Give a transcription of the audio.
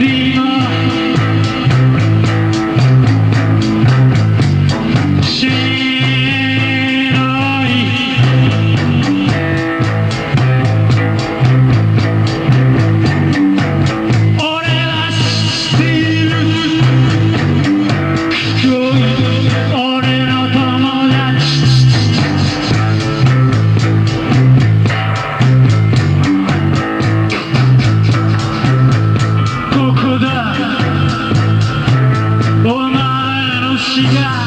Krishna Yeah.